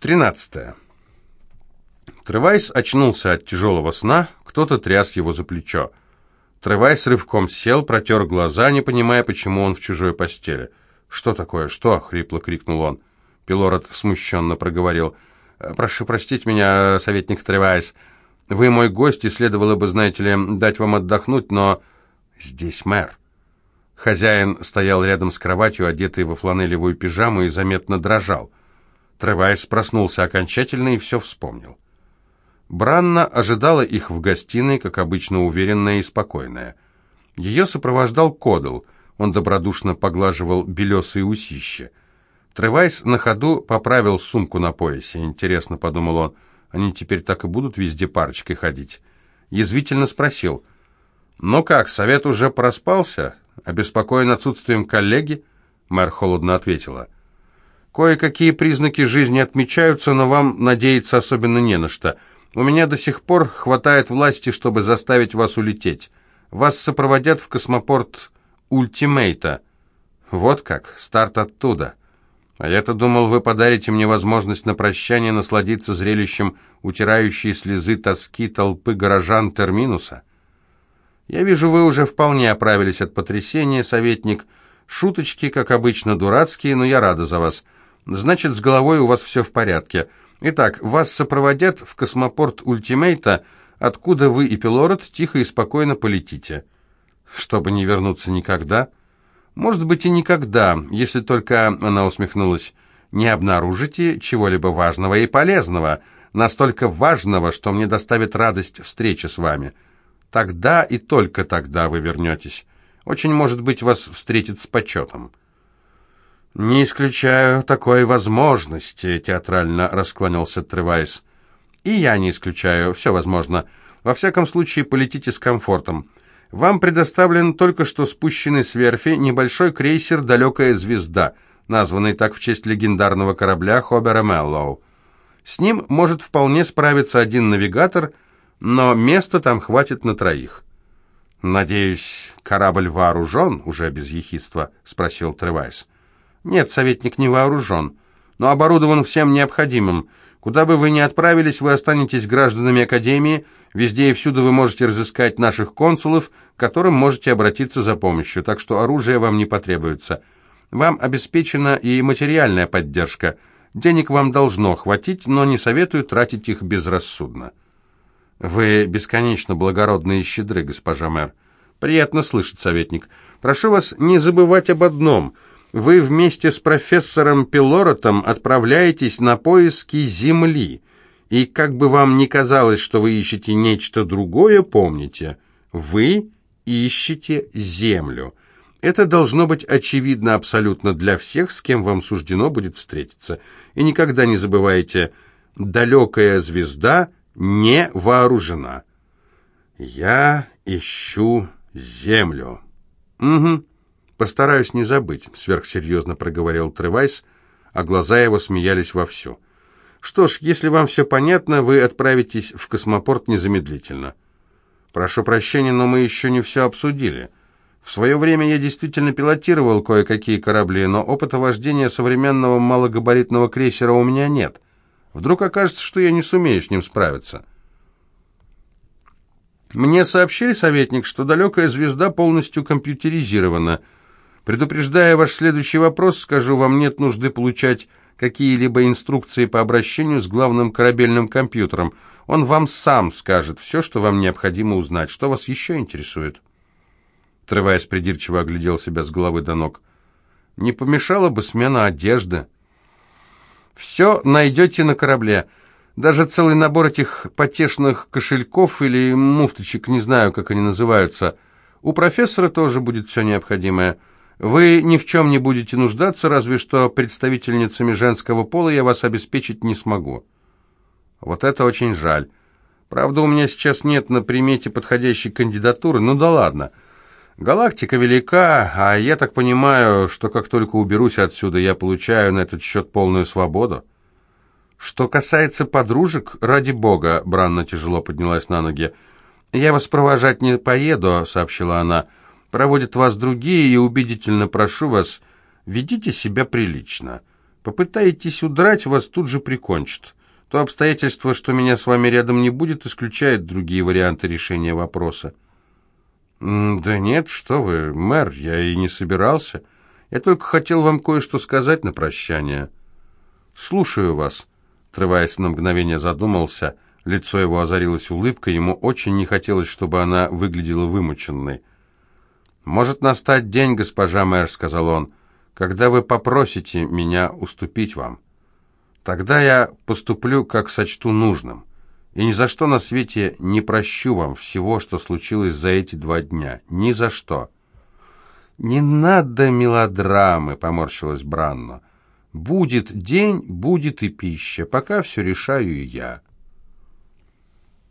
Тринадцатое. Тревайс очнулся от тяжелого сна, кто-то тряс его за плечо. Тревайс рывком сел, протер глаза, не понимая, почему он в чужой постели. «Что такое? Что?» — хрипло крикнул он. Пилород смущенно проговорил. «Прошу простить меня, советник Тревайс. Вы мой гость, и следовало бы, знаете ли, дать вам отдохнуть, но...» «Здесь мэр». Хозяин стоял рядом с кроватью, одетый во фланелевую пижаму, и заметно дрожал. Тревайс проснулся окончательно и все вспомнил. Бранна ожидала их в гостиной, как обычно уверенная и спокойная. Ее сопровождал Кодл. Он добродушно поглаживал белесые усища. Тревайс на ходу поправил сумку на поясе. «Интересно», — подумал он, — «они теперь так и будут везде парочкой ходить?» Язвительно спросил. «Ну как, совет уже проспался? Обеспокоен отсутствием коллеги?» Мэр холодно ответила. «Кое-какие признаки жизни отмечаются, но вам надеяться особенно не на что. У меня до сих пор хватает власти, чтобы заставить вас улететь. Вас сопроводят в космопорт Ультимейта. Вот как, старт оттуда. А я-то думал, вы подарите мне возможность на прощание насладиться зрелищем утирающей слезы тоски толпы горожан Терминуса. Я вижу, вы уже вполне оправились от потрясения, советник. Шуточки, как обычно, дурацкие, но я рада за вас. Значит, с головой у вас все в порядке. Итак, вас сопроводят в космопорт Ультимейта, откуда вы и Пилород тихо и спокойно полетите. Чтобы не вернуться никогда? Может быть и никогда, если только, она усмехнулась, не обнаружите чего-либо важного и полезного, настолько важного, что мне доставит радость встречи с вами. Тогда и только тогда вы вернетесь. Очень, может быть, вас встретят с почетом. «Не исключаю такой возможности», — театрально расклонился Тревайс. «И я не исключаю, все возможно. Во всяком случае, полетите с комфортом. Вам предоставлен только что спущенный с верфи небольшой крейсер «Далекая звезда», названный так в честь легендарного корабля Хобера Меллоу. С ним может вполне справиться один навигатор, но места там хватит на троих». «Надеюсь, корабль вооружен?» — уже без ехидства спросил Тревайс. Нет, советник не вооружен, но оборудован всем необходимым. Куда бы вы ни отправились, вы останетесь гражданами Академии, везде и всюду вы можете разыскать наших консулов, к которым можете обратиться за помощью, так что оружие вам не потребуется. Вам обеспечена и материальная поддержка. Денег вам должно хватить, но не советую тратить их безрассудно. Вы бесконечно благородны и щедры, госпожа мэр. Приятно слышать, советник. Прошу вас не забывать об одном – вы вместе с профессором Пилоротом отправляетесь на поиски Земли. И как бы вам ни казалось, что вы ищете нечто другое, помните, вы ищете Землю. Это должно быть очевидно абсолютно для всех, с кем вам суждено будет встретиться. И никогда не забывайте, далекая звезда не вооружена. Я ищу Землю. Угу. «Постараюсь не забыть», — сверхсерьезно проговорил Тревайс, а глаза его смеялись вовсю. «Что ж, если вам все понятно, вы отправитесь в космопорт незамедлительно». «Прошу прощения, но мы еще не все обсудили. В свое время я действительно пилотировал кое-какие корабли, но опыта вождения современного малогабаритного крейсера у меня нет. Вдруг окажется, что я не сумею с ним справиться». «Мне сообщили, советник, что далекая звезда полностью компьютеризирована», Предупреждая ваш следующий вопрос, скажу, вам нет нужды получать какие-либо инструкции по обращению с главным корабельным компьютером. Он вам сам скажет все, что вам необходимо узнать. Что вас еще интересует?» Треваясь придирчиво оглядел себя с головы до ног. «Не помешала бы смена одежды?» «Все найдете на корабле. Даже целый набор этих потешных кошельков или муфточек, не знаю, как они называются. У профессора тоже будет все необходимое». Вы ни в чем не будете нуждаться, разве что представительницами женского пола я вас обеспечить не смогу. Вот это очень жаль. Правда, у меня сейчас нет на примете подходящей кандидатуры, ну да ладно. Галактика велика, а я так понимаю, что как только уберусь отсюда, я получаю на этот счет полную свободу. Что касается подружек, ради бога, Бранна тяжело поднялась на ноги. «Я вас провожать не поеду», — сообщила она, — проводят вас другие, и убедительно прошу вас, ведите себя прилично. Попытаетесь удрать, вас тут же прикончат. То обстоятельство, что меня с вами рядом не будет, исключает другие варианты решения вопроса. «Да нет, что вы, мэр, я и не собирался. Я только хотел вам кое-что сказать на прощание». «Слушаю вас», — отрываясь на мгновение задумался. Лицо его озарилось улыбкой, ему очень не хотелось, чтобы она выглядела вымученной. «Может настать день, госпожа мэр», — сказал он, — «когда вы попросите меня уступить вам. Тогда я поступлю, как сочту нужным» и ни за что на свете не прощу вам всего, что случилось за эти два дня. Ни за что». «Не надо мелодрамы», — поморщилась Бранно. «Будет день, будет и пища, пока все решаю я».